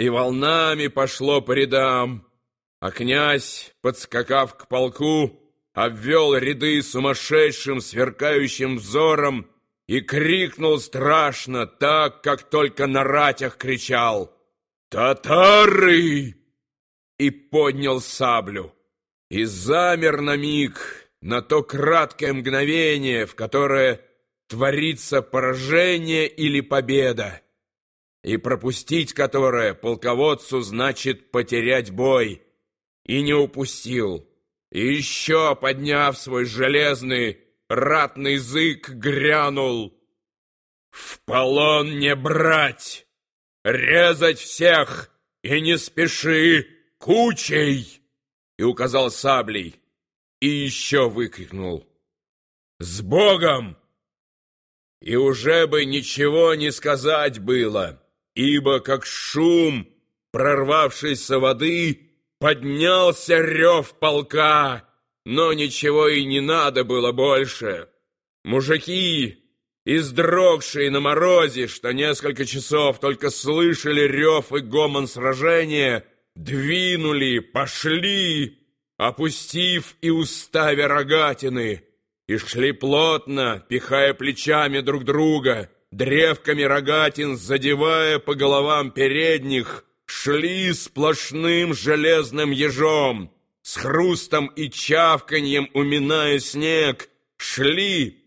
и волнами пошло по рядам, а князь, подскакав к полку, обвел ряды сумасшедшим сверкающим взором и крикнул страшно, так, как только на ратях кричал «Татары!» и поднял саблю, и замер на миг, на то краткое мгновение, в которое творится поражение или победа, и пропустить которое полководцу значит потерять бой, и не упустил, и еще, подняв свой железный ратный язык, грянул. «В полон не брать, резать всех, и не спеши, кучей!» и указал саблей, и еще выкрикнул. «С Богом!» И уже бы ничего не сказать было, ибо как шум прорвавшейся воды поднялся рев полка, но ничего и не надо было больше. Мужики, издрогшие на морозе, что несколько часов только слышали рев и гомон сражения, двинули, пошли, опустив и уставя рогатины, и шли плотно, пихая плечами друг друга, древками рогатин задевая по головам передних, шли сплошным железным ежом, с хрустом и чавканьем уминая снег, шли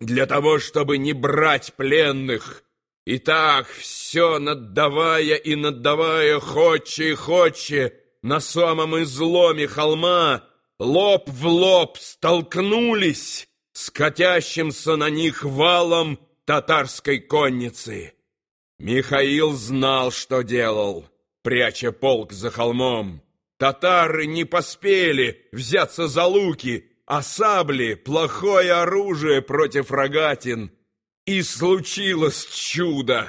для того, чтобы не брать пленных. И так все наддавая и наддавая, хоче и хоче, на самом изломе холма лоб в лоб столкнулись с катящимся на них валом татарской конницы. Михаил знал, что делал, пряча полк за холмом. Татары не поспели взяться за луки, а сабли — плохое оружие против рогатин. И случилось чудо.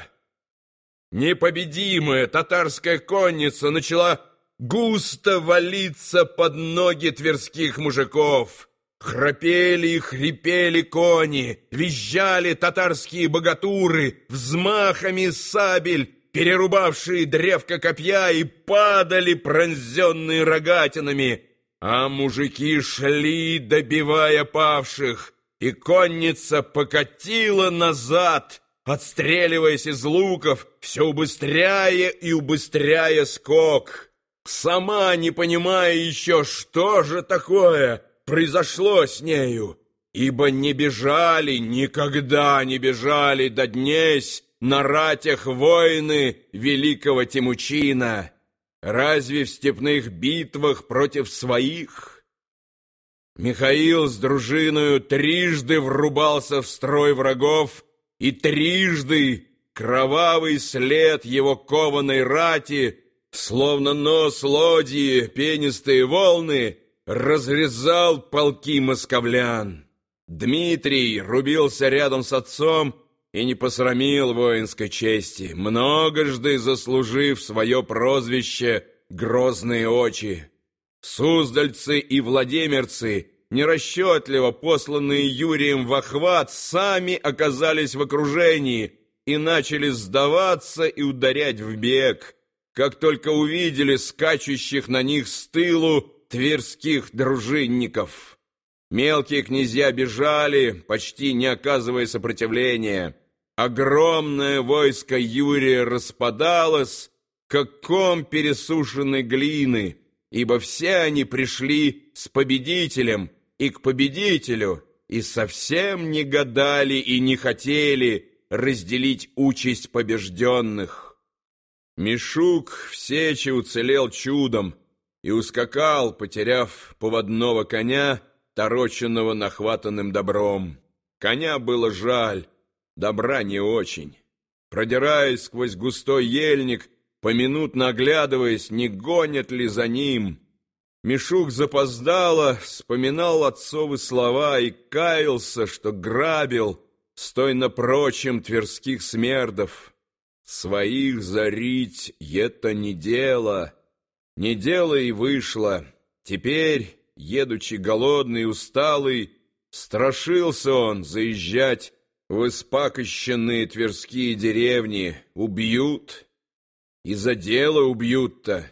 Непобедимая татарская конница начала густо валиться под ноги тверских мужиков. Храпели и хрипели кони, визжали татарские богатуры, взмахами сабель, перерубавшие древко копья, и падали пронзенные рогатинами, а мужики шли, добивая павших, и конница покатила назад, отстреливаясь из луков, все убыстряя и убыстряя скок. Сама не понимая еще, что же такое произошло с нею, ибо не бежали, никогда не бежали до днесь на ратях воины великого Тимучина. Разве в степных битвах против своих? Михаил с дружиною трижды врубался в строй врагов, и трижды кровавый след его кованой рати Словно нос лодьи, пенистые волны разрезал полки московлян. Дмитрий рубился рядом с отцом и не посрамил воинской чести, многожды заслужив свое прозвище «Грозные очи». Суздальцы и владимирцы, нерасчетливо посланные Юрием в охват, сами оказались в окружении и начали сдаваться и ударять в бег – как только увидели скачущих на них с тылу тверских дружинников. Мелкие князья бежали, почти не оказывая сопротивления. Огромное войско Юрия распадалось, как ком пересушенной глины, ибо все они пришли с победителем и к победителю, и совсем не гадали и не хотели разделить участь побежденных. Мишук в уцелел чудом и ускакал, потеряв поводного коня, тороченного нахватанным добром. Коня было жаль, добра не очень. Продираясь сквозь густой ельник, поминутно оглядываясь, не гонят ли за ним. Мишук запоздало, вспоминал отцовы слова и каялся, что грабил, стойно прочим тверских смердов. Своих зарить — это не дело. Не дело и вышло. Теперь, едучи голодный и усталый, страшился он заезжать в испакощенные тверские деревни. Убьют. И за дело убьют-то.